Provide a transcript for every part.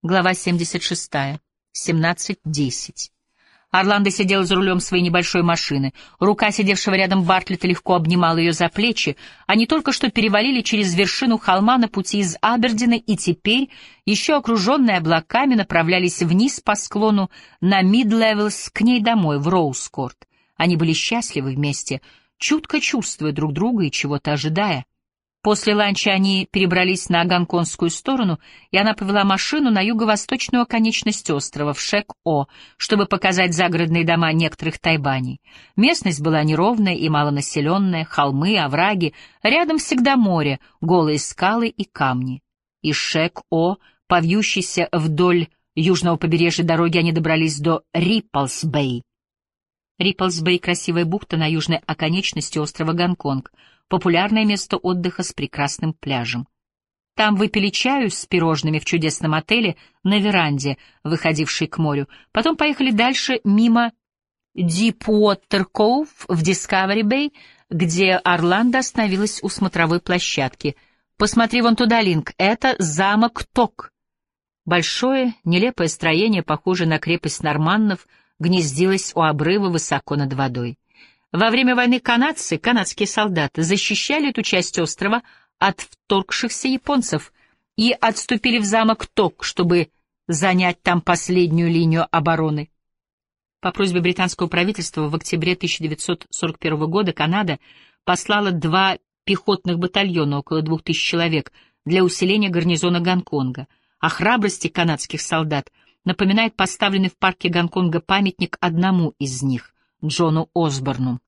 Глава 76. 17.10. Орланда сидела за рулем своей небольшой машины. Рука сидевшего рядом Бартлета легко обнимала ее за плечи. Они только что перевалили через вершину холма на пути из Абердина и теперь, еще окруженные облаками, направлялись вниз по склону на Мид-Левелс к ней домой, в Роуз-Корт. Они были счастливы вместе, чутко чувствуя друг друга и чего-то ожидая. После ланча они перебрались на гонконгскую сторону, и она повела машину на юго-восточную оконечность острова, в Шек-О, чтобы показать загородные дома некоторых тайбаней. Местность была неровная и малонаселенная, холмы, овраги, рядом всегда море, голые скалы и камни. Из Шек-О по вьющейся вдоль южного побережья дороги, они добрались до Рипалс-Бей. Рипалс-Бей — красивая бухта на южной оконечности острова Гонконг — популярное место отдыха с прекрасным пляжем. Там выпили чаю с пирожными в чудесном отеле на веранде, выходившей к морю. Потом поехали дальше мимо Дипуотер Коув в Дискавери Бэй, где Орландо остановилась у смотровой площадки. «Посмотри вон туда, Линк, это замок Ток». Большое, нелепое строение, похожее на крепость норманнов, гнездилось у обрыва высоко над водой. Во время войны канадцы, канадские солдаты, защищали эту часть острова от вторгшихся японцев и отступили в замок Ток, чтобы занять там последнюю линию обороны. По просьбе британского правительства в октябре 1941 года Канада послала два пехотных батальона, около двух тысяч человек, для усиления гарнизона Гонконга. О храбрости канадских солдат напоминает поставленный в парке Гонконга памятник одному из них. Джону Осборну.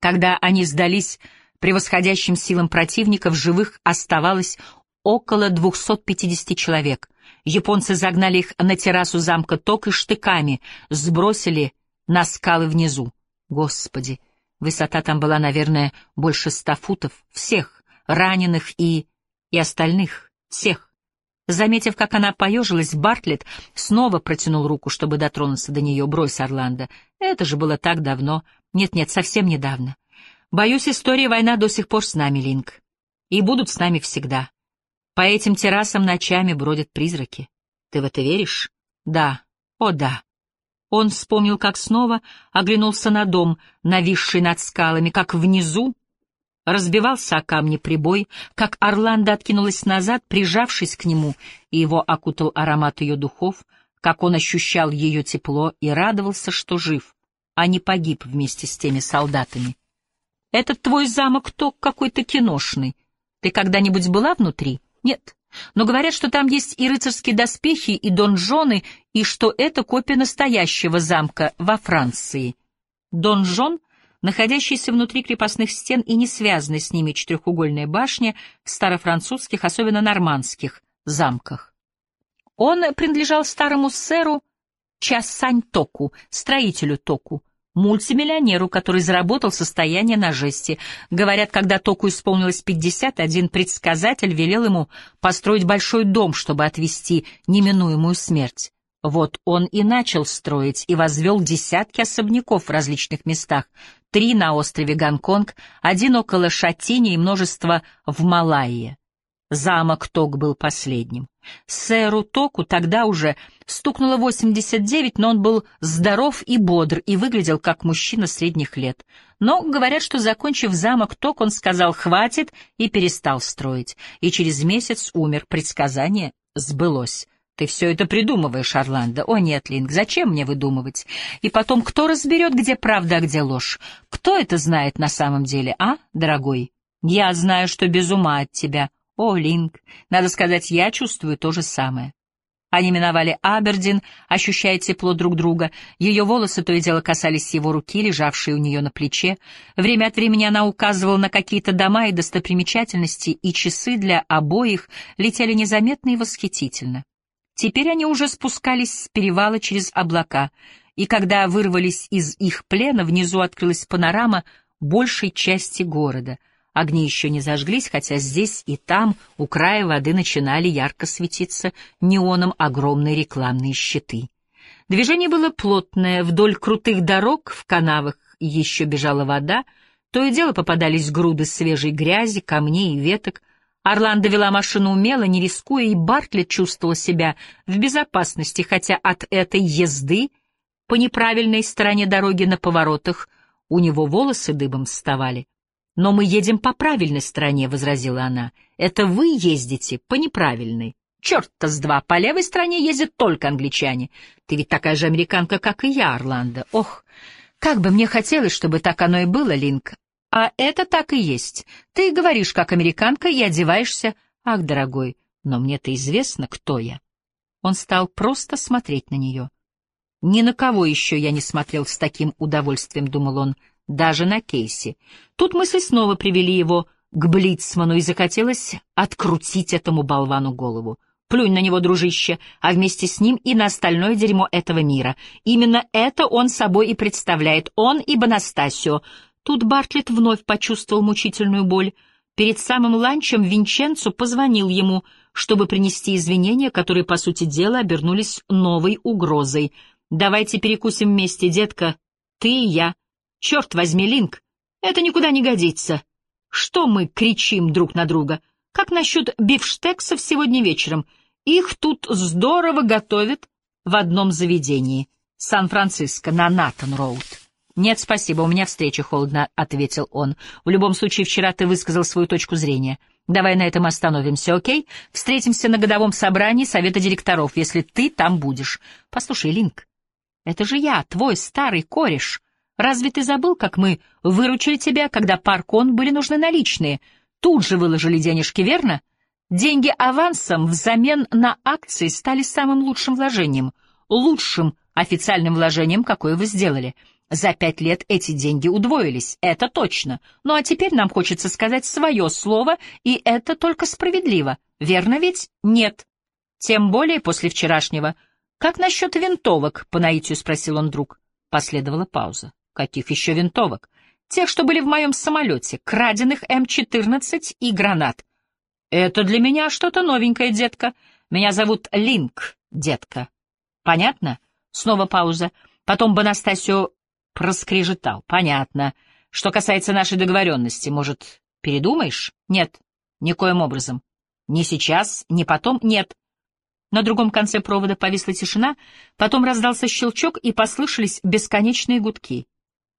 Когда они сдались превосходящим силам противника, в живых оставалось около 250 человек. Японцы загнали их на террасу замка ток и штыками, сбросили на скалы внизу. Господи, высота там была, наверное, больше ста футов. Всех, раненых и... и остальных, всех. Заметив, как она поежилась, Бартлетт снова протянул руку, чтобы дотронуться до нее. «Брось, Орландо. Это же было так давно. Нет-нет, совсем недавно. Боюсь, история война до сих пор с нами, Линк. И будут с нами всегда. По этим террасам ночами бродят призраки. Ты в это веришь? Да. О, да». Он вспомнил, как снова оглянулся на дом, нависший над скалами, как внизу разбивался о камни прибой, как Орландо откинулась назад, прижавшись к нему, и его окутал аромат ее духов, как он ощущал ее тепло и радовался, что жив, а не погиб вместе с теми солдатами. «Этот твой замок ток какой-то киношный. Ты когда-нибудь была внутри?» «Нет. Но говорят, что там есть и рыцарские доспехи, и донжоны, и что это копия настоящего замка во Франции». Донжон — находящаяся внутри крепостных стен и не связанная с ними четырехугольная башня в старофранцузских, особенно нормандских, замках. Он принадлежал старому сэру Часань Току, строителю Току, мультимиллионеру, который заработал состояние на жести. Говорят, когда Току исполнилось пятьдесят, один предсказатель велел ему построить большой дом, чтобы отвести неминуемую смерть. Вот он и начал строить и возвел десятки особняков в различных местах, три на острове Гонконг, один около Шатини и множество в Малайе. Замок Ток был последним. Сэру Току тогда уже стукнуло 89, но он был здоров и бодр и выглядел как мужчина средних лет. Но говорят, что, закончив замок Ток, он сказал «хватит» и перестал строить. И через месяц умер. Предсказание сбылось. Ты все это придумываешь, Орландо. О нет, Линк, зачем мне выдумывать? И потом, кто разберет, где правда, а где ложь? Кто это знает на самом деле, а, дорогой? Я знаю, что без ума от тебя. О, Линк, надо сказать, я чувствую то же самое. Они миновали Абердин, ощущая тепло друг друга. Ее волосы то и дело касались его руки, лежавшей у нее на плече. Время от времени она указывала на какие-то дома и достопримечательности, и часы для обоих летели незаметно и восхитительно. Теперь они уже спускались с перевала через облака, и когда вырвались из их плена, внизу открылась панорама большей части города. Огни еще не зажглись, хотя здесь и там, у края воды, начинали ярко светиться неоном огромные рекламные щиты. Движение было плотное, вдоль крутых дорог, в канавах еще бежала вода, то и дело попадались груды свежей грязи, камней и веток, Орландо вела машину умело, не рискуя, и Бартлетт чувствовал себя в безопасности, хотя от этой езды по неправильной стороне дороги на поворотах у него волосы дыбом вставали. «Но мы едем по правильной стороне», — возразила она. «Это вы ездите по неправильной». «Черт-то с два, по левой стороне ездят только англичане. Ты ведь такая же американка, как и я, Орландо. Ох, как бы мне хотелось, чтобы так оно и было, Линк. А это так и есть. Ты говоришь, как американка, и одеваешься. Ах, дорогой, но мне-то известно, кто я. Он стал просто смотреть на нее. Ни на кого еще я не смотрел с таким удовольствием, думал он, даже на Кейси. Тут мысли снова привели его к Блицману, и захотелось открутить этому болвану голову. Плюнь на него, дружище, а вместе с ним и на остальное дерьмо этого мира. Именно это он собой и представляет, он и Бонастасио. Тут Бартлетт вновь почувствовал мучительную боль. Перед самым ланчем Винченцо позвонил ему, чтобы принести извинения, которые, по сути дела, обернулись новой угрозой. «Давайте перекусим вместе, детка, ты и я. Черт возьми, Линк, это никуда не годится. Что мы кричим друг на друга? Как насчет бифштексов сегодня вечером? Их тут здорово готовят в одном заведении. Сан-Франциско, на Натан-Роуд». «Нет, спасибо, у меня встреча холодно», — ответил он. «В любом случае, вчера ты высказал свою точку зрения. Давай на этом остановимся, окей? Встретимся на годовом собрании совета директоров, если ты там будешь. Послушай, Линк, это же я, твой старый кореш. Разве ты забыл, как мы выручили тебя, когда паркон были нужны наличные? Тут же выложили денежки, верно? Деньги авансом взамен на акции стали самым лучшим вложением, лучшим официальным вложением, какое вы сделали — за пять лет эти деньги удвоились, это точно. Ну а теперь нам хочется сказать свое слово, и это только справедливо. Верно ведь? Нет. Тем более после вчерашнего. Как насчет винтовок? По наитию спросил он вдруг. Последовала пауза. Каких еще винтовок? Тех, что были в моем самолете, краденных М-14 и гранат. Это для меня что-то новенькое, детка. Меня зовут Линк, детка. Понятно? Снова пауза. Потом Бонастасио проскрежетал. Понятно. Что касается нашей договоренности, может, передумаешь? Нет, никоим образом. Ни сейчас, ни потом, нет. На другом конце провода повисла тишина, потом раздался щелчок, и послышались бесконечные гудки.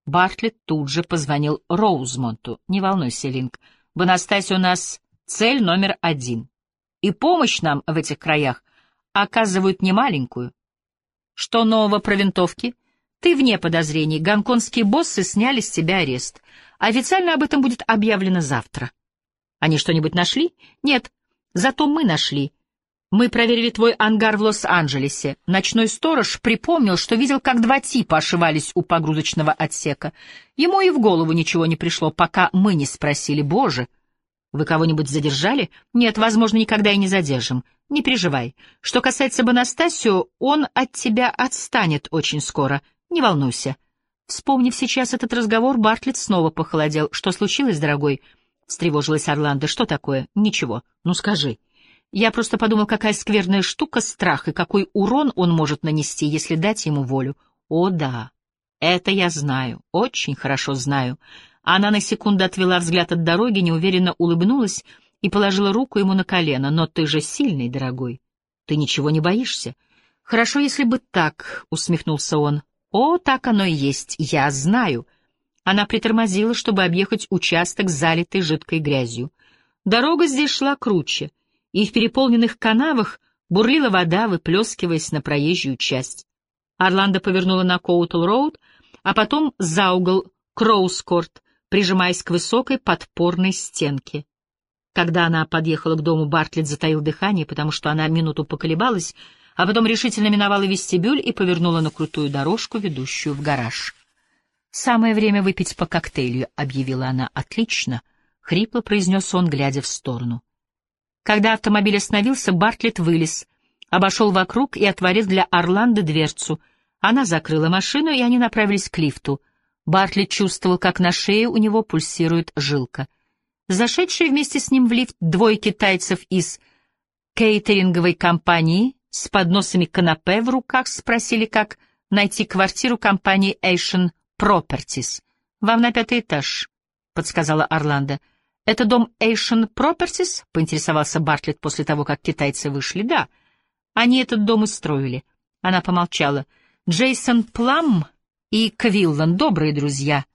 Бартлетт тут же позвонил Роузмонту. «Не волнуйся, Линк, в у нас цель номер один. И помощь нам в этих краях оказывают немаленькую. Что нового про винтовки?» Ты вне подозрений. Гонконгские боссы сняли с тебя арест. Официально об этом будет объявлено завтра. Они что-нибудь нашли? Нет. Зато мы нашли. Мы проверили твой ангар в Лос-Анджелесе. Ночной сторож припомнил, что видел, как два типа ошивались у погрузочного отсека. Ему и в голову ничего не пришло, пока мы не спросили, «Боже, вы кого-нибудь задержали?» «Нет, возможно, никогда и не задержим. Не переживай. Что касается Бонастасио, он от тебя отстанет очень скоро. Не волнуйся. Вспомнив сейчас этот разговор, Бартлетт снова похолодел. Что случилось, дорогой? Встревожилась Орландо. Что такое? Ничего. Ну скажи. Я просто подумал, какая скверная штука страх и какой урон он может нанести, если дать ему волю. О, да. Это я знаю. Очень хорошо знаю. Она на секунду отвела взгляд от дороги, неуверенно улыбнулась и положила руку ему на колено. Но ты же сильный, дорогой. Ты ничего не боишься? Хорошо, если бы так, усмехнулся он. «О, так оно и есть, я знаю». Она притормозила, чтобы объехать участок, залитый жидкой грязью. Дорога здесь шла круче, и в переполненных канавах бурлила вода, выплескиваясь на проезжую часть. Орланда повернула на Котуолл-роуд, а потом за угол к Роуз-Корт, прижимаясь к высокой подпорной стенке. Когда она подъехала к дому, Бартлетт затаил дыхание, потому что она минуту поколебалась, а потом решительно миновала вестибюль и повернула на крутую дорожку, ведущую в гараж. «Самое время выпить по коктейлю», — объявила она. «Отлично», — хрипло произнес он, глядя в сторону. Когда автомобиль остановился, Бартлетт вылез, обошел вокруг и отворил для Орландо дверцу. Она закрыла машину, и они направились к лифту. Бартлетт чувствовал, как на шее у него пульсирует жилка. Зашедшие вместе с ним в лифт двое китайцев из кейтеринговой компании с подносами канапе в руках спросили, как найти квартиру компании Asian Properties. «Вам на пятый этаж», — подсказала Орландо. «Это дом Asian Properties?» — поинтересовался Бартлетт после того, как китайцы вышли. «Да. Они этот дом и строили». Она помолчала. «Джейсон Плам и Квиллан — добрые друзья.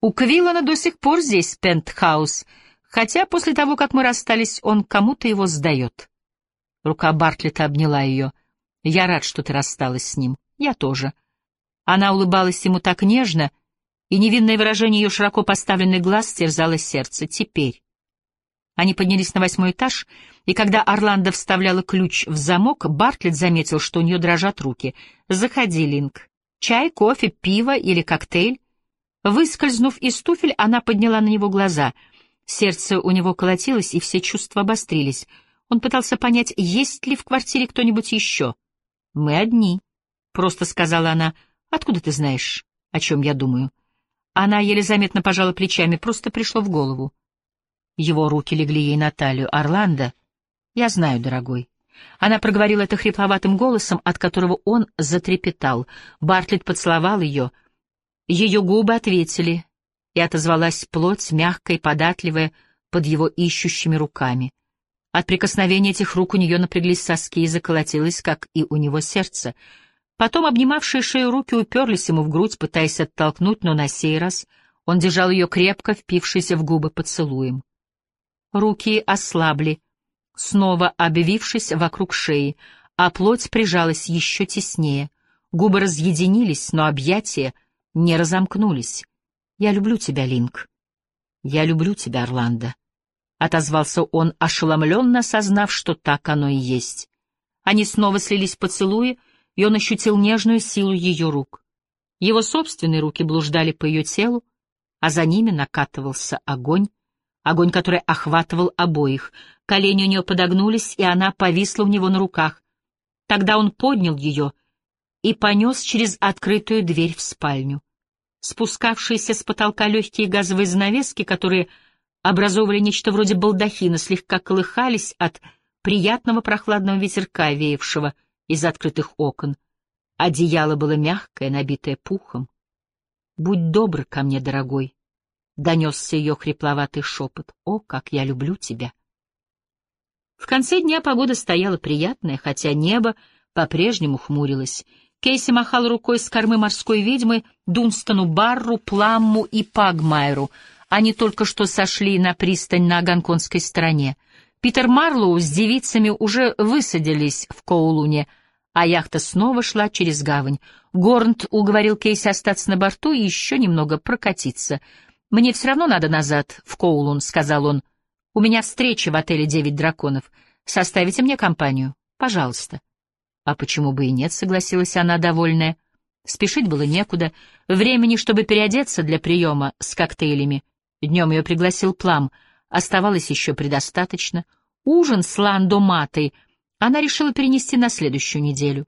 У Квиллана до сих пор здесь пентхаус, хотя после того, как мы расстались, он кому-то его сдает». Рука Бартлета обняла ее. «Я рад, что ты рассталась с ним. Я тоже». Она улыбалась ему так нежно, — и невинное выражение ее широко поставленных глаз терзало сердце. Теперь. Они поднялись на восьмой этаж, и когда Орландо вставляла ключ в замок, Бартлетт заметил, что у нее дрожат руки. «Заходи, Линк. Чай, кофе, пиво или коктейль?» Выскользнув из туфель, она подняла на него глаза. Сердце у него колотилось, и все чувства обострились. Он пытался понять, есть ли в квартире кто-нибудь еще. «Мы одни», — просто сказала она. «Откуда ты знаешь, о чем я думаю?» Она еле заметно пожала плечами, просто пришло в голову. Его руки легли ей на талию. «Орландо?» «Я знаю, дорогой». Она проговорила это хрипловатым голосом, от которого он затрепетал. Бартлетт поцеловал ее. Ее губы ответили, и отозвалась плоть, мягкая и податливая, под его ищущими руками. От прикосновения этих рук у нее напряглись соски и заколотилось, как и у него сердце — Потом обнимавшие шею руки уперлись ему в грудь, пытаясь оттолкнуть, но на сей раз он держал ее крепко, впившийся в губы поцелуем. Руки ослабли, снова обвившись вокруг шеи, а плоть прижалась еще теснее. Губы разъединились, но объятия не разомкнулись. «Я люблю тебя, Линк. Я люблю тебя, Орландо», — отозвался он, ошеломленно осознав, что так оно и есть. Они снова слились поцелуи, и он ощутил нежную силу ее рук. Его собственные руки блуждали по ее телу, а за ними накатывался огонь, огонь, который охватывал обоих. Колени у нее подогнулись, и она повисла у него на руках. Тогда он поднял ее и понес через открытую дверь в спальню. Спускавшиеся с потолка легкие газовые занавески, которые образовывали нечто вроде балдахина, слегка колыхались от приятного прохладного ветерка, веявшего — из открытых окон. Одеяло было мягкое, набитое пухом. «Будь добр ко мне, дорогой», — донесся ее хрипловатый шепот. «О, как я люблю тебя!» В конце дня погода стояла приятная, хотя небо по-прежнему хмурилось. Кейси махал рукой с кормы морской ведьмы Дунстану Барру, Пламму и Пагмайру. Они только что сошли на пристань на Гонконгской стороне. Питер Марлоу с девицами уже высадились в Коулуне, а яхта снова шла через гавань. Горнт уговорил Кейси остаться на борту и еще немного прокатиться. «Мне все равно надо назад, в Коулун», — сказал он. «У меня встреча в отеле «Девять драконов». Составите мне компанию? Пожалуйста». «А почему бы и нет?» — согласилась она, довольная. Спешить было некуда. Времени, чтобы переодеться для приема с коктейлями. Днем ее пригласил Плам — оставалось еще предостаточно. Ужин с ландоматой она решила перенести на следующую неделю.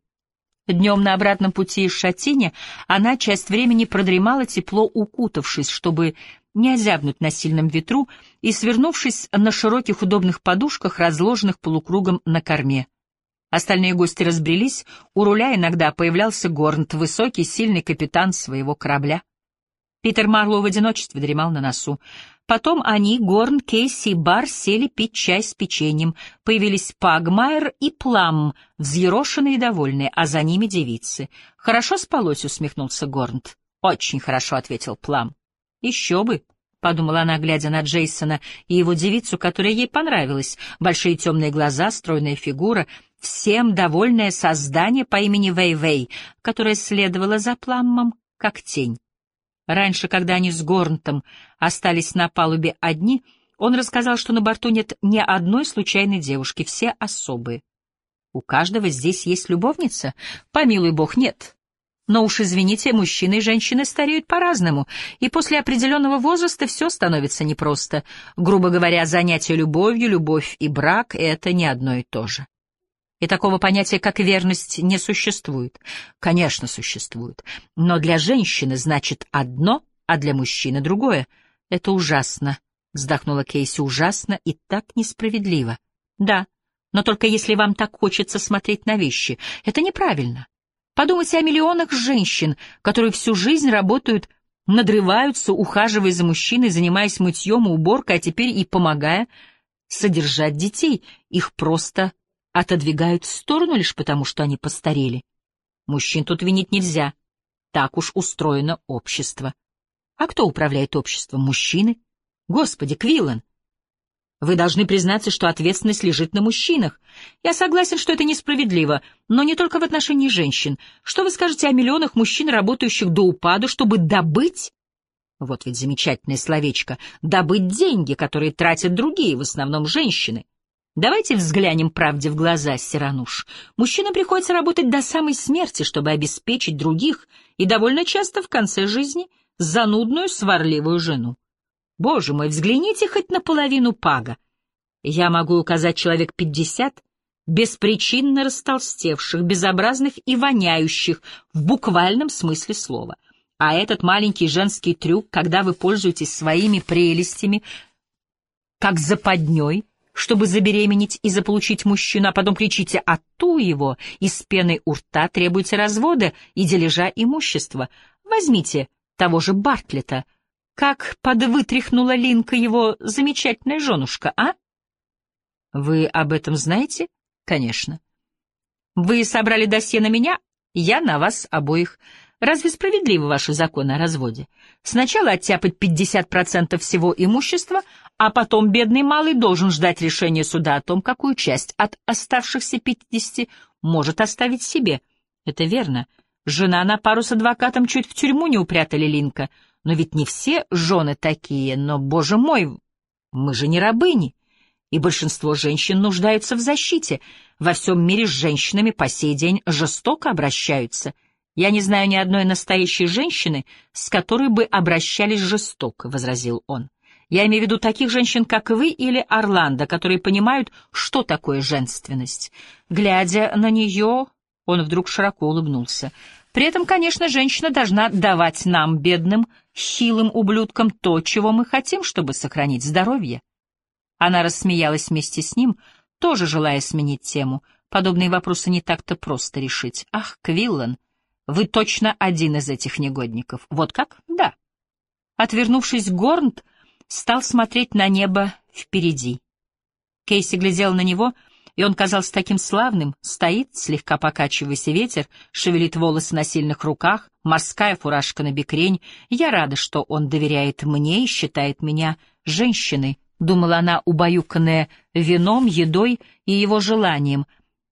Днем на обратном пути из Шатине она часть времени продремала, тепло укутавшись, чтобы не озябнуть на сильном ветру и свернувшись на широких удобных подушках, разложенных полукругом на корме. Остальные гости разбрелись, у руля иногда появлялся Горнт, высокий, сильный капитан своего корабля. Питер Марлоу в одиночестве дремал на носу. Потом они, Горн, Кейси и Бар, сели пить чай с печеньем. Появились Пагмайер и Плам, взъерошенные и довольные, а за ними девицы. «Хорошо спалось», — усмехнулся Горнт. «Очень хорошо», — ответил Плам. «Еще бы», — подумала она, глядя на Джейсона и его девицу, которая ей понравилась. Большие темные глаза, стройная фигура, всем довольное создание по имени Вэй-Вэй, которое следовало за Пламмом, как тень. Раньше, когда они с Горнтом остались на палубе одни, он рассказал, что на борту нет ни одной случайной девушки, все особые. У каждого здесь есть любовница? Помилуй бог, нет. Но уж извините, мужчины и женщины стареют по-разному, и после определенного возраста все становится непросто. Грубо говоря, занятие любовью, любовь и брак — это не одно и то же. И такого понятия, как верность, не существует. Конечно, существует. Но для женщины значит одно, а для мужчины другое. Это ужасно, — вздохнула Кейси, — ужасно и так несправедливо. Да, но только если вам так хочется смотреть на вещи. Это неправильно. Подумайте о миллионах женщин, которые всю жизнь работают надрываются, ухаживая за мужчиной, занимаясь мытьем и уборкой, а теперь и помогая содержать детей. Их просто отодвигают в сторону лишь потому, что они постарели. Мужчин тут винить нельзя. Так уж устроено общество. А кто управляет обществом? Мужчины? Господи, Квиллан! Вы должны признаться, что ответственность лежит на мужчинах. Я согласен, что это несправедливо, но не только в отношении женщин. Что вы скажете о миллионах мужчин, работающих до упаду, чтобы добыть вот ведь замечательное словечко «добыть деньги», которые тратят другие, в основном женщины. Давайте взглянем правде в глаза, Сирануш. Мужчинам приходится работать до самой смерти, чтобы обеспечить других, и довольно часто в конце жизни занудную, сварливую жену. Боже мой, взгляните хоть наполовину пага. Я могу указать человек пятьдесят, беспричинно растолстевших, безобразных и воняющих, в буквальном смысле слова — а этот маленький женский трюк, когда вы пользуетесь своими прелестями, как западней, чтобы забеременеть и заполучить мужчину, а потом кричите «А ту его!» из пены у рта требуете развода и дележа имущества. Возьмите того же Бартлета. Как подвытряхнула Линка его замечательная женушка, а? Вы об этом знаете? Конечно. Вы собрали досье на меня, я на вас обоих. Разве справедливы ваши законы о разводе? Сначала оттяпать 50% всего имущества, а потом бедный малый должен ждать решения суда о том, какую часть от оставшихся 50 может оставить себе. Это верно. Жена на пару с адвокатом чуть в тюрьму не упрятали Линка. Но ведь не все жены такие, но, боже мой, мы же не рабыни. И большинство женщин нуждаются в защите. Во всем мире с женщинами по сей день жестоко обращаются — я не знаю ни одной настоящей женщины, с которой бы обращались жестоко, — возразил он. Я имею в виду таких женщин, как вы или Орландо, которые понимают, что такое женственность. Глядя на нее, он вдруг широко улыбнулся. При этом, конечно, женщина должна давать нам, бедным, хилым ублюдкам, то, чего мы хотим, чтобы сохранить здоровье. Она рассмеялась вместе с ним, тоже желая сменить тему. Подобные вопросы не так-то просто решить. Ах, Квиллан, вы точно один из этих негодников. Вот как? Да. Отвернувшись, Горнт стал смотреть на небо впереди. Кейси глядел на него, и он казался таким славным. Стоит, слегка покачиваясь ветер, шевелит волосы на сильных руках, морская фуражка на бекрень. Я рада, что он доверяет мне и считает меня женщиной, — думала она, убаюканная вином, едой и его желанием.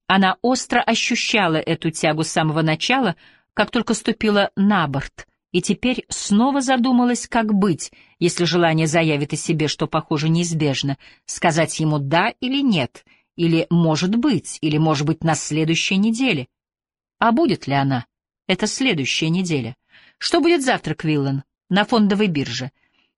Она остро ощущала эту тягу с самого начала — как только ступила на борт, и теперь снова задумалась, как быть, если желание заявит о себе, что, похоже, неизбежно, сказать ему «да» или «нет», или «может быть», или «может быть» на следующей неделе. А будет ли она? Это следующая неделя. Что будет завтра, Квиллан? На фондовой бирже.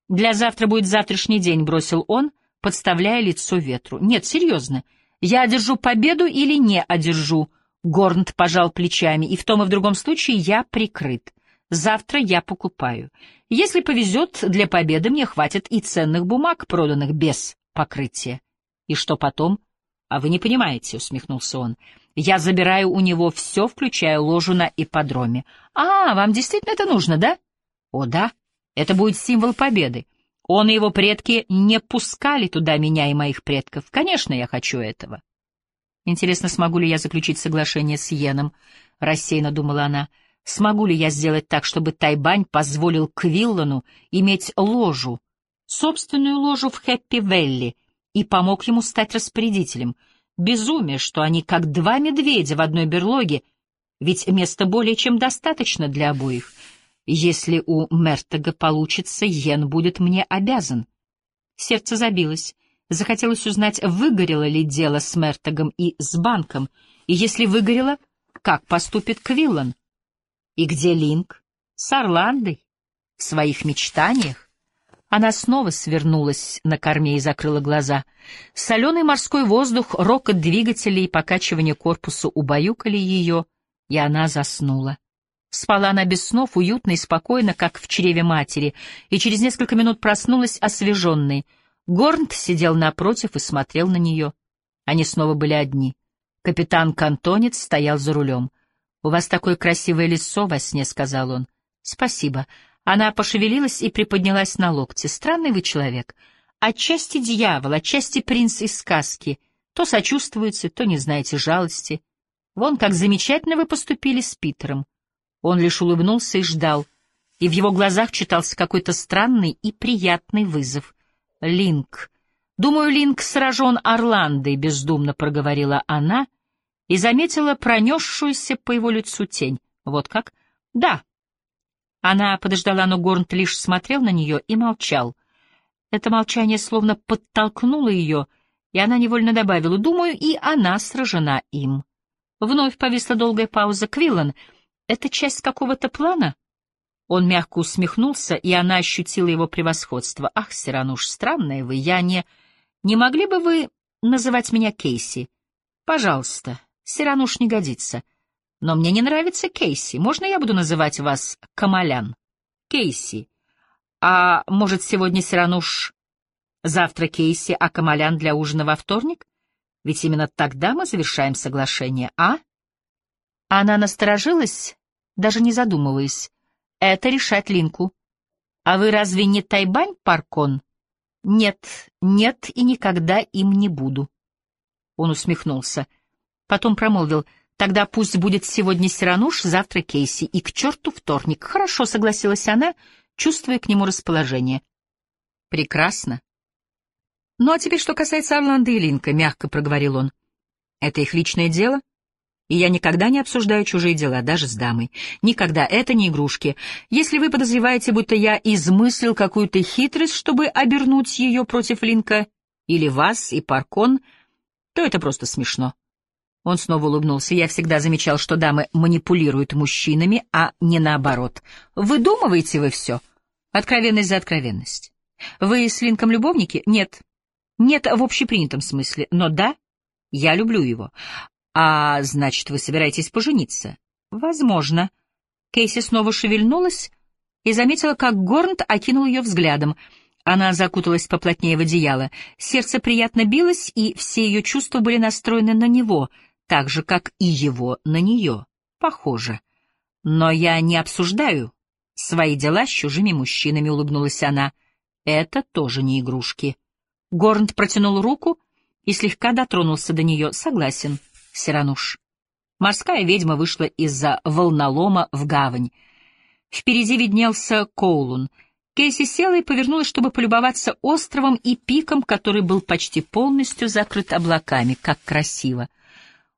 Для завтра будет завтрашний день, бросил он, подставляя лицо ветру. Нет, серьезно. Я одержу победу или не одержу? Горнт пожал плечами, и в том и в другом случае я прикрыт. Завтра я покупаю. Если повезет, для победы мне хватит и ценных бумаг, проданных без покрытия. И что потом? А вы не понимаете, усмехнулся он. Я забираю у него все, включая ложу на ипподроме. А, вам действительно это нужно, да? О, да. Это будет символ победы. Он и его предки не пускали туда меня и моих предков. Конечно, я хочу этого. Интересно, смогу ли я заключить соглашение с Йеном? Рассеянно думала она. Смогу ли я сделать так, чтобы Тайбань позволил Квиллану иметь ложу, собственную ложу в Хэппи-Велли, и помог ему стать распорядителем? Безумие, что они как два медведя в одной берлоге, ведь места более чем достаточно для обоих. Если у Мертега получится, Йен будет мне обязан. Сердце забилось. Захотелось узнать, выгорело ли дело с Мертогом и с банком, и если выгорело, как поступит Квиллан? И где Линк? С Орландой? В своих мечтаниях? Она снова свернулась на корме и закрыла глаза. Соленый морской воздух, рокот двигателей и покачивание корпуса убаюкали ее, и она заснула. Спала она без снов, уютно и спокойно, как в чреве матери, и через несколько минут проснулась освеженной — Горнт сидел напротив и смотрел на нее. Они снова были одни. Капитан Кантонец стоял за рулем. «У вас такое красивое лицо во сне», — сказал он. «Спасибо. Она пошевелилась и приподнялась на локте. Странный вы человек. Отчасти дьявол, отчасти принц из сказки. То сочувствуете, то не знаете жалости. Вон как замечательно вы поступили с Питером. Он лишь улыбнулся и ждал, и в его глазах читался какой-то странный и приятный вызов. «Линк. Думаю, Линк сражен Орландой», — бездумно проговорила она и заметила пронесшуюся по его лицу тень. «Вот как?» «Да», она подождала, но Горнт лишь смотрел на нее и молчал. Это молчание словно подтолкнуло ее, и она невольно добавила, «Думаю, и она сражена им». Вновь повисла долгая пауза. «Квиллан, это часть какого-то плана?» Он мягко усмехнулся, и она ощутила его превосходство. «Ах, Сирануш, странная вы, я не... Не могли бы вы называть меня Кейси?» «Пожалуйста, Сирануш не годится». Но мне не нравится Кейси. Можно я буду называть вас Камалян? Кейси. А может, сегодня Сирануш, завтра Кейси, а Камалян для ужина во вторник? Ведь именно тогда мы завершаем соглашение, а? Она насторожилась, даже не задумываясь. Это решать Линку. А вы разве не Тайбань, Паркон? Нет, нет и никогда им не буду. Он усмехнулся. Потом промолвил — Тогда пусть будет сегодня Сирануш, завтра Кейси, и к черту вторник. Хорошо, согласилась она, чувствуя к нему расположение. Прекрасно. Ну а теперь, что касается Орланды и Линка, мягко проговорил он. Это их личное дело, и я никогда не обсуждаю чужие дела, даже с дамой. Никогда, это не игрушки. Если вы подозреваете, будто я измыслил какую-то хитрость, чтобы обернуть ее против Линка, или вас, и Паркон, то это просто смешно. Он снова улыбнулся. Я всегда замечал, что дамы манипулируют мужчинами, а не наоборот. Выдумываете вы все. Откровенность за откровенность. Вы с Линком любовники? Нет. Нет в общепринятом смысле. Но да, я люблю его. А значит, вы собираетесь пожениться? Возможно. Кейси снова шевельнулась и заметила, как Горнт окинул ее взглядом. Она закуталась поплотнее в одеяло. Сердце приятно билось, и все ее чувства были настроены на него — так же, как и его на нее. Похоже. Но я не обсуждаю свои дела с чужими мужчинами, улыбнулась она. Это тоже не игрушки. Горнт протянул руку и слегка дотронулся до нее. Согласен, Сирануш. Морская ведьма вышла из-за волнолома в гавань. Впереди виднелся Коулун. Кейси села и повернулась, чтобы полюбоваться островом и пиком, который был почти полностью закрыт облаками. Как красиво!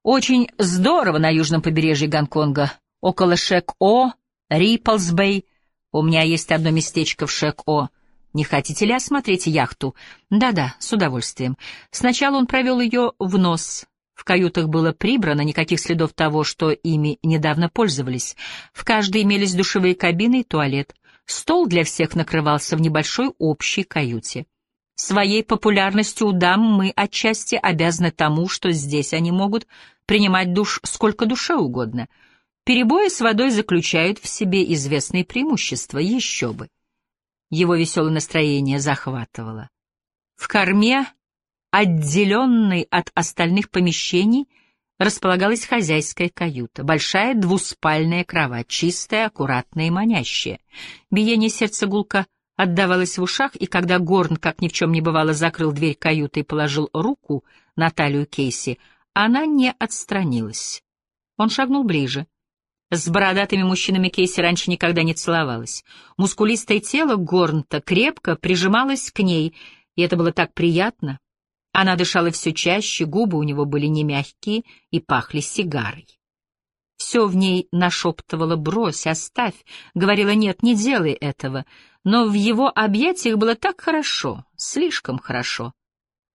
Очень здорово на южном побережье Гонконга, около Шек-О, Риплсбей. У меня есть одно местечко в Шек-О. Не хотите ли осмотреть яхту? Да-да, с удовольствием. Сначала он провел ее в нос. В каютах было прибрано, никаких следов того, что ими недавно пользовались. В каждой имелись душевые кабины и туалет. Стол для всех накрывался в небольшой общей каюте. Своей популярностью у дам мы отчасти обязаны тому, что здесь они могут принимать душ сколько душе угодно. Перебои с водой заключают в себе известные преимущества, еще бы. Его веселое настроение захватывало. В корме, отделенной от остальных помещений, располагалась хозяйская каюта, большая двуспальная кровать, чистая, аккуратная и манящая. Биение сердца гулко — отдавалось в ушах, и когда Горн, как ни в чем не бывало, закрыл дверь каюты и положил руку на талию Кейси, она не отстранилась. Он шагнул ближе. С бородатыми мужчинами Кейси раньше никогда не целовалась. Мускулистое тело Горнта крепко прижималось к ней, и это было так приятно. Она дышала все чаще, губы у него были не мягкие и пахли сигарой. Все в ней нашептывало «брось, оставь», говорила «нет, не делай этого», но в его объятиях было так хорошо, слишком хорошо.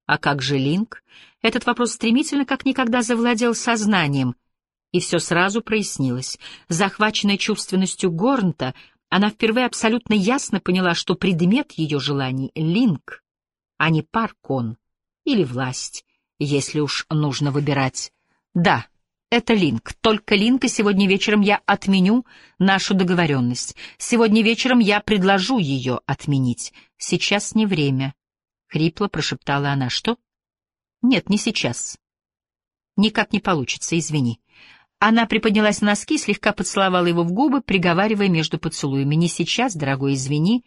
А как же Линк? Этот вопрос стремительно как никогда завладел сознанием, и все сразу прояснилось. Захваченная чувственностью Горнта, она впервые абсолютно ясно поняла, что предмет ее желаний — Линк, а не Паркон или власть, если уж нужно выбирать. Да, это Линк. Только Линк, и сегодня вечером я отменю нашу договоренность. Сегодня вечером я предложу ее отменить. Сейчас не время. Хрипло прошептала она. Что? Нет, не сейчас. Никак не получится, извини. Она приподнялась на носки, слегка поцеловала его в губы, приговаривая между поцелуями. «Не сейчас, дорогой, извини,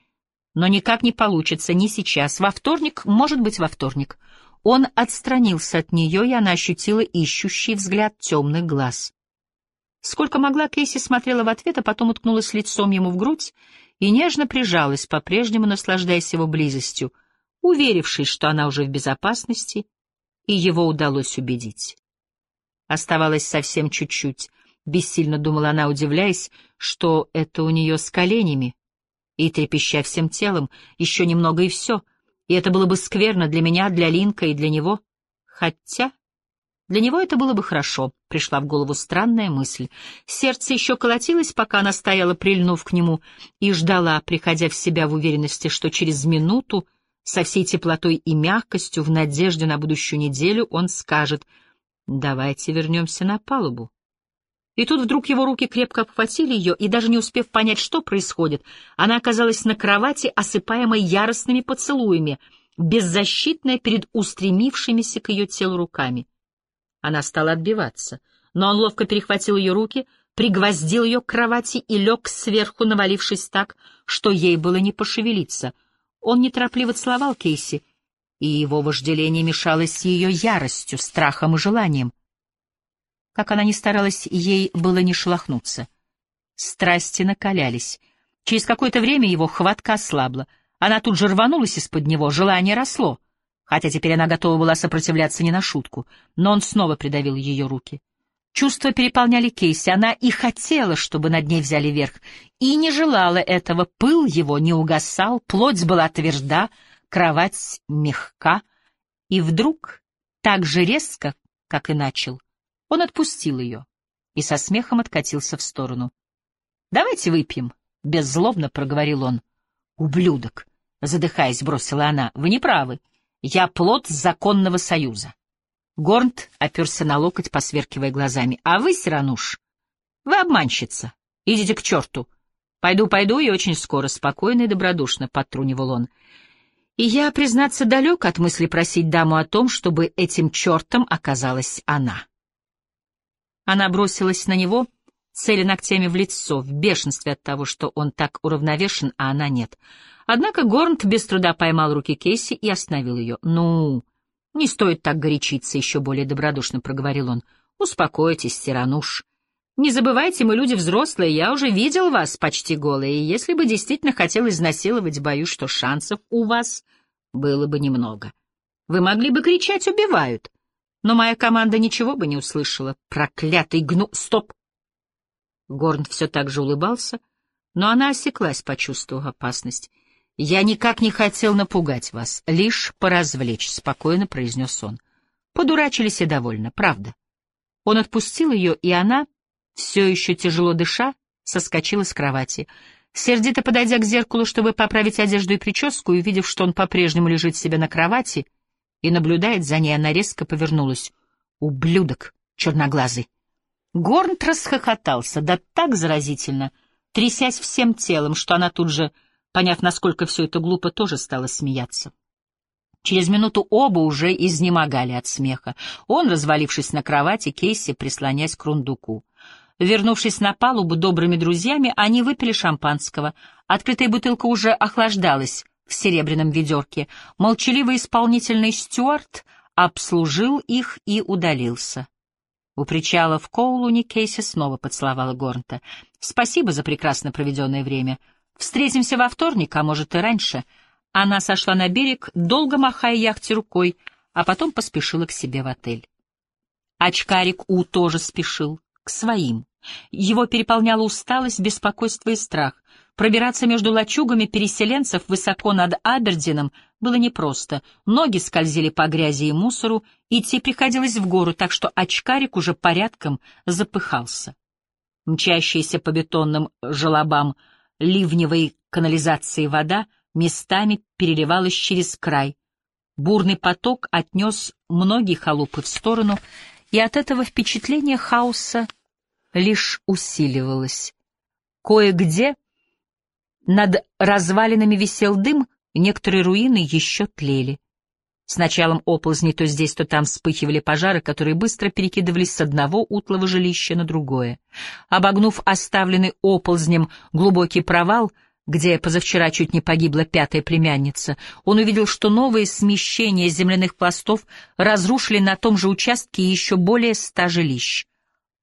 но никак не получится, не сейчас. Во вторник, может быть, во вторник». Он отстранился от нее, и она ощутила ищущий взгляд темных глаз. Сколько могла, Кейси смотрела в ответ, а потом уткнулась лицом ему в грудь и нежно прижалась, по-прежнему наслаждаясь его близостью, уверившись, что она уже в безопасности, и его удалось убедить. Оставалось совсем чуть-чуть, бессильно думала она, удивляясь, что это у нее с коленями, и трепеща всем телом, еще немного и все, и это было бы скверно для меня, для Линка и для него, хотя... Для него это было бы хорошо, пришла в голову странная мысль. Сердце еще колотилось, пока она стояла, прильнув к нему, и ждала, приходя в себя в уверенности, что через минуту, со всей теплотой и мягкостью, в надежде на будущую неделю, он скажет «Давайте вернемся на палубу». И тут вдруг его руки крепко обхватили ее, и даже не успев понять, что происходит, она оказалась на кровати, осыпаемой яростными поцелуями, беззащитная перед устремившимися к ее телу руками. Она стала отбиваться, но он ловко перехватил ее руки, пригвоздил ее к кровати и лег сверху, навалившись так, что ей было не пошевелиться. Он неторопливо целовал Кейси, и его вожделение мешалось с ее яростью, страхом и желанием. Как она ни старалась, ей было не шелохнуться. Страсти накалялись. Через какое-то время его хватка ослабла. Она тут же рванулась из-под него, желание росло — хотя теперь она готова была сопротивляться не на шутку, но он снова придавил ее руки. Чувства переполняли Кейси, она и хотела, чтобы над ней взяли верх, и не желала этого, пыл его не угасал, плоть была тверда, кровать мягка, и вдруг, так же резко, как и начал, он отпустил ее и со смехом откатился в сторону. «Давайте выпьем», — беззлобно проговорил он. «Ублюдок», — задыхаясь, бросила она, — «вы не правы». Я плод законного союза. Горнт оперся на локоть, посверкивая глазами. А вы, Сирануш, вы обманщица. Идите к черту. Пойду, пойду, и очень скоро, спокойно и добродушно, — подтрунивал он. И я, признаться, далек от мысли просить даму о том, чтобы этим чертом оказалась она. Она бросилась на него, цели ногтями в лицо, в бешенстве от того, что он так уравновешен, а она нет. Однако Горнт без труда поймал руки Кейси и остановил ее. «Ну, не стоит так горячиться», — еще более добродушно проговорил он. «Успокойтесь, Тирануш. Не забывайте, мы люди взрослые, я уже видел вас почти голые, и если бы действительно хотел изнасиловать, боюсь, что шансов у вас было бы немного. Вы могли бы кричать «убивают», но моя команда ничего бы не услышала. Проклятый гну... Стоп! Горн все так же улыбался, но она осеклась, почувствовав опасность. «Я никак не хотел напугать вас, лишь поразвлечь», — спокойно произнес он. Подурачились и довольно, правда. Он отпустил ее, и она, все еще тяжело дыша, соскочила с кровати. Сердито подойдя к зеркалу, чтобы поправить одежду и прическу, увидев, что он по-прежнему лежит себе на кровати и наблюдает за ней, она резко повернулась. «Ублюдок черноглазый!» Горнт расхохотался, да так заразительно, трясясь всем телом, что она тут же Поняв, насколько все это глупо, тоже стала смеяться. Через минуту оба уже изнемогали от смеха. Он, развалившись на кровати, Кейси, прислонясь к рундуку. Вернувшись на палубу добрыми друзьями, они выпили шампанского. Открытая бутылка уже охлаждалась в серебряном ведерке. Молчаливый исполнительный стюарт обслужил их и удалился. У причала в Коулуне Кейси снова поцеловала Горнта. «Спасибо за прекрасно проведенное время. Встретимся во вторник, а может и раньше. Она сошла на берег, долго махая яхте рукой, а потом поспешила к себе в отель. Очкарик У тоже спешил, к своим. Его переполняла усталость, беспокойство и страх. Пробираться между лачугами переселенцев высоко над Абердином было непросто. Ноги скользили по грязи и мусору, идти приходилось в гору, так что очкарик уже порядком запыхался. Мчащиеся по бетонным желобам ливневой канализации вода местами переливалась через край. Бурный поток отнес многие халупы в сторону, и от этого впечатление хаоса лишь усиливалось. Кое-где над развалинами висел дым, некоторые руины еще тлели. С началом оползней то здесь, то там вспыхивали пожары, которые быстро перекидывались с одного утлого жилища на другое. Обогнув оставленный оползнем глубокий провал, где позавчера чуть не погибла пятая племянница, он увидел, что новые смещения земляных пластов разрушили на том же участке еще более ста жилищ.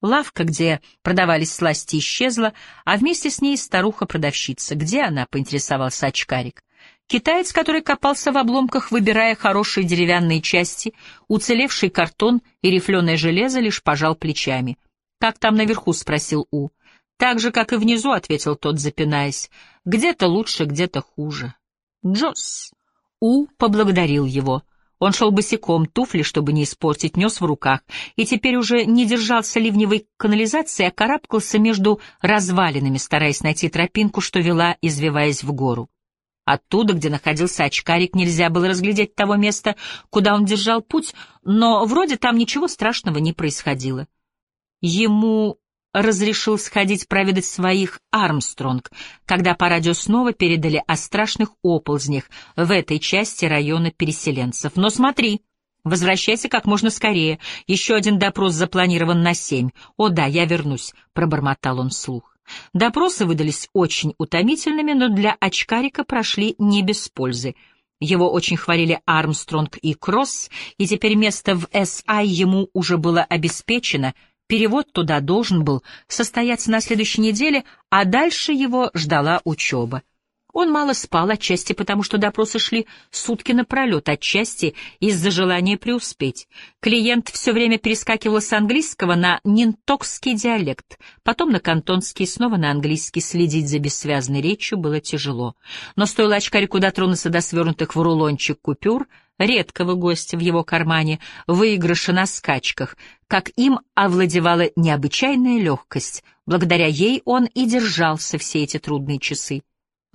Лавка, где продавались сласти, исчезла, а вместе с ней старуха-продавщица. Где она, поинтересовался очкарик. Китаец, который копался в обломках, выбирая хорошие деревянные части, уцелевший картон и рифленое железо, лишь пожал плечами. «Как там наверху?» — спросил У. «Так же, как и внизу», — ответил тот, запинаясь. «Где-то лучше, где-то хуже». «Джосс!» У поблагодарил его. Он шел босиком, туфли, чтобы не испортить, нес в руках, и теперь уже не держался ливневой канализации, а карабкался между развалинами, стараясь найти тропинку, что вела, извиваясь в гору. Оттуда, где находился очкарик, нельзя было разглядеть того места, куда он держал путь, но вроде там ничего страшного не происходило. Ему разрешил сходить проведать своих Армстронг, когда по радио снова передали о страшных оползнях в этой части района переселенцев. Но смотри, возвращайся как можно скорее. Еще один допрос запланирован на семь. О да, я вернусь, — пробормотал он вслух. Допросы выдались очень утомительными, но для очкарика прошли не без пользы. Его очень хвалили Армстронг и Кросс, и теперь место в СА ему уже было обеспечено, перевод туда должен был состояться на следующей неделе, а дальше его ждала учеба. Он мало спал, отчасти потому, что допросы шли сутки напролет, отчасти из-за желания преуспеть. Клиент все время перескакивал с английского на нинтокский диалект, потом на кантонский, снова на английский. Следить за бессвязной речью было тяжело. Но стоило очкарику дотронуться до свернутых в рулончик купюр, редкого гостя в его кармане, выигрыша на скачках, как им овладевала необычайная легкость. Благодаря ей он и держался все эти трудные часы.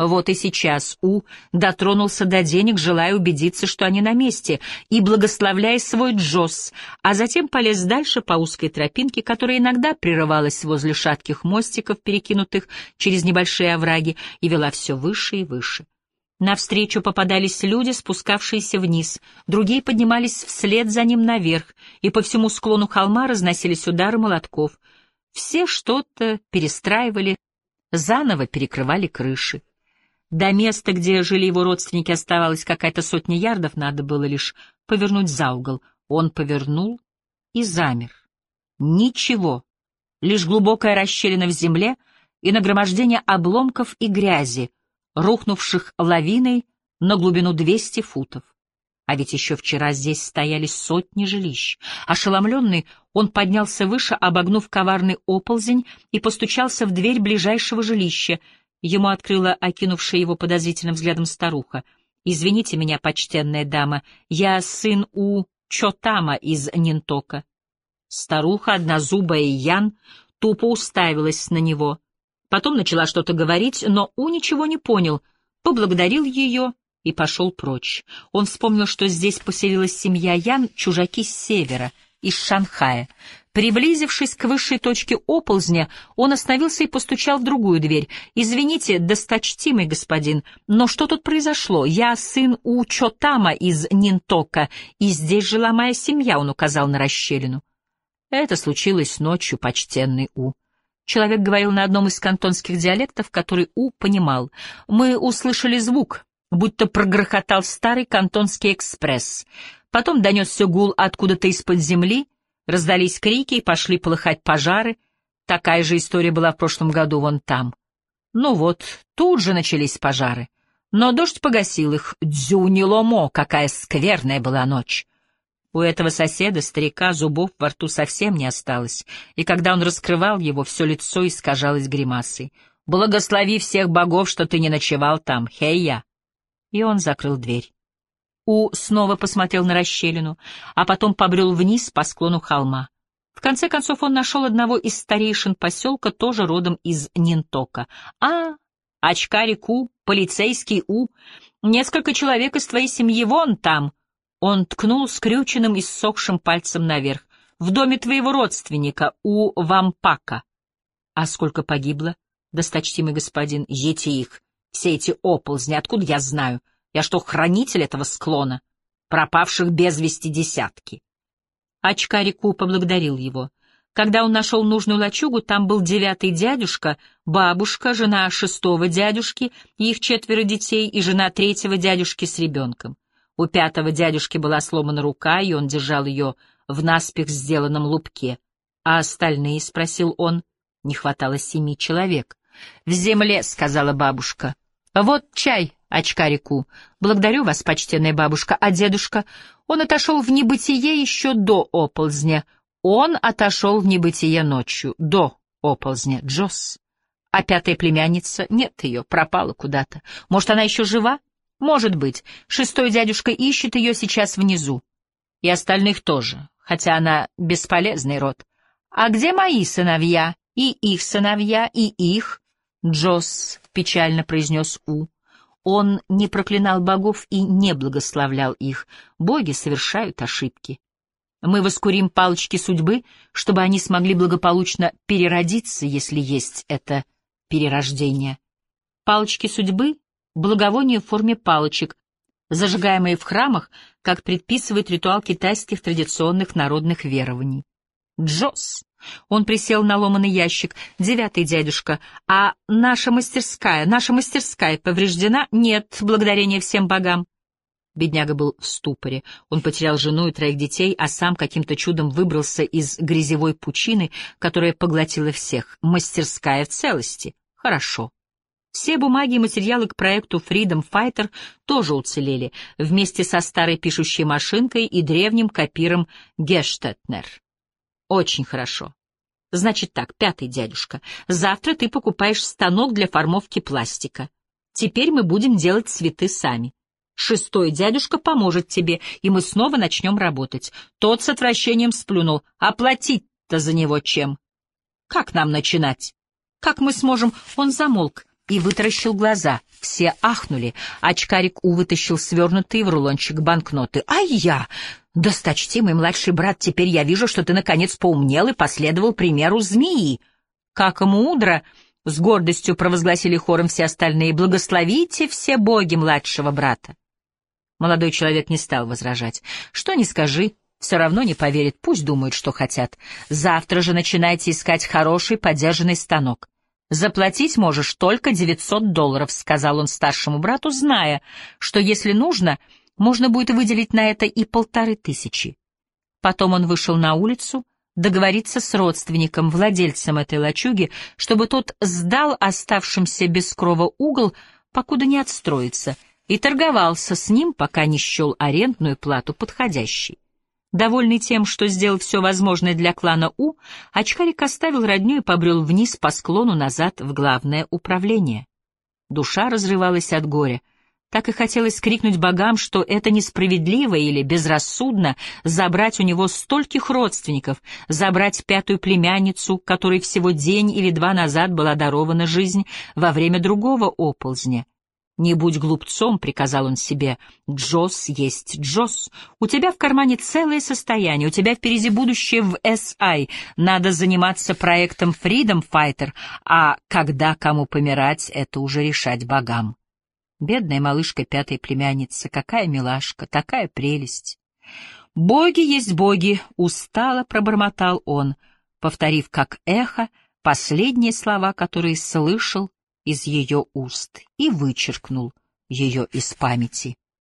Вот и сейчас У дотронулся до денег, желая убедиться, что они на месте, и благословляя свой Джосс, а затем полез дальше по узкой тропинке, которая иногда прерывалась возле шатких мостиков, перекинутых через небольшие овраги, и вела все выше и выше. Навстречу попадались люди, спускавшиеся вниз, другие поднимались вслед за ним наверх, и по всему склону холма разносились удары молотков. Все что-то перестраивали, заново перекрывали крыши. До места, где жили его родственники, оставалось какая-то сотня ярдов, надо было лишь повернуть за угол. Он повернул и замер. Ничего, лишь глубокая расщелина в земле и нагромождение обломков и грязи, рухнувших лавиной на глубину 200 футов. А ведь еще вчера здесь стояли сотни жилищ. Ошеломленный, он поднялся выше, обогнув коварный оползень, и постучался в дверь ближайшего жилища — Ему открыла окинувшая его подозрительным взглядом старуха. «Извините меня, почтенная дама, я сын у Чотама из Нинтока». Старуха, однозубая Ян, тупо уставилась на него. Потом начала что-то говорить, но У ничего не понял, поблагодарил ее и пошел прочь. Он вспомнил, что здесь поселилась семья Ян, чужаки с севера, из Шанхая. Приблизившись к высшей точке оползня, он остановился и постучал в другую дверь. «Извините, досточтимый господин, но что тут произошло? Я сын у Чотама из Нинтока, и здесь жила моя семья», — он указал на расщелину. Это случилось ночью, почтенный У. Человек говорил на одном из кантонских диалектов, который У понимал. Мы услышали звук, будто прогрохотал старый кантонский экспресс. Потом донесся гул откуда-то из-под земли — Раздались крики и пошли полыхать пожары. Такая же история была в прошлом году вон там. Ну вот, тут же начались пожары. Но дождь погасил их. Дзюниломо, какая скверная была ночь. У этого соседа, старика, зубов во рту совсем не осталось, и когда он раскрывал его, все лицо искажалось гримасой. «Благослови всех богов, что ты не ночевал там, хей-я!» И он закрыл дверь. У снова посмотрел на расщелину, а потом побрел вниз по склону холма. В конце концов он нашел одного из старейшин поселка, тоже родом из Нинтока. «А, очкарик У, полицейский У, несколько человек из твоей семьи вон там!» Он ткнул скрюченным и ссохшим пальцем наверх. «В доме твоего родственника, у Вампака». «А сколько погибло?» «Досточтимый господин, ете их, все эти оползни, откуда я знаю?» Я что, хранитель этого склона? пропавших без вести десятки. Очкарику поблагодарил его. Когда он нашел нужную лачугу, там был девятый дядюшка, бабушка, жена шестого дядюшки, их четверо детей и жена третьего дядюшки с ребенком. У пятого дядюшки была сломана рука, и он держал ее в наспех сделанном лупке. А остальные, — спросил он, — не хватало семи человек. — В земле, — сказала бабушка. — Вот чай, очкарику. Благодарю вас, почтенная бабушка. А дедушка? Он отошел в небытие еще до оползня. Он отошел в небытие ночью, до оползня. Джосс. А пятая племянница? Нет ее, пропала куда-то. Может, она еще жива? Может быть. Шестой дядюшка ищет ее сейчас внизу. И остальных тоже, хотя она бесполезный род. А где мои сыновья? И их сыновья, и их? Джосс печально произнес У. Он не проклинал богов и не благословлял их. Боги совершают ошибки. Мы воскурим палочки судьбы, чтобы они смогли благополучно переродиться, если есть это перерождение. Палочки судьбы — благовоние в форме палочек, зажигаемые в храмах, как предписывает ритуал китайских традиционных народных верований. Джос. Он присел на ломаный ящик. Девятый дядюшка. А наша мастерская, наша мастерская повреждена? Нет, благодарение всем богам. Бедняга был в ступоре. Он потерял жену и троих детей, а сам каким-то чудом выбрался из грязевой пучины, которая поглотила всех. Мастерская в целости. Хорошо. Все бумаги и материалы к проекту Freedom Fighter тоже уцелели, вместе со старой пишущей машинкой и древним копиром Гештетнер. Очень хорошо. Значит так, пятый дядюшка, завтра ты покупаешь станок для формовки пластика. Теперь мы будем делать цветы сами. Шестой дядюшка поможет тебе, и мы снова начнем работать. Тот с отвращением сплюнул. Оплатить-то за него чем? Как нам начинать? Как мы сможем? Он замолк и вытаращил глаза. Все ахнули. Очкарик У вытащил свернутые в рулончик банкноты. «А я? Досточтимый младший брат, теперь я вижу, что ты наконец поумнел и последовал примеру змеи. Как мудро!» — с гордостью провозгласили хором все остальные. «Благословите все боги младшего брата!» Молодой человек не стал возражать. «Что ни скажи, все равно не поверит, пусть думают, что хотят. Завтра же начинайте искать хороший подержанный станок. «Заплатить можешь только 900 долларов», — сказал он старшему брату, зная, что если нужно, можно будет выделить на это и полторы тысячи. Потом он вышел на улицу, договориться с родственником, владельцем этой лачуги, чтобы тот сдал оставшимся без крова угол, покуда не отстроится — и торговался с ним, пока не счел арендную плату подходящей. Довольный тем, что сделал все возможное для клана У, очкарик оставил родню и побрел вниз по склону назад в главное управление. Душа разрывалась от горя. Так и хотелось крикнуть богам, что это несправедливо или безрассудно забрать у него стольких родственников, забрать пятую племянницу, которой всего день или два назад была дарована жизнь во время другого оползня, «Не будь глупцом», — приказал он себе. «Джос есть Джос. У тебя в кармане целое состояние, у тебя впереди будущее в SI. Надо заниматься проектом Freedom Fighter, а когда кому помирать, это уже решать богам». Бедная малышка пятой племянница, какая милашка, такая прелесть. «Боги есть боги», — устало пробормотал он, повторив как эхо последние слова, которые слышал из ее уст и вычеркнул ее из памяти.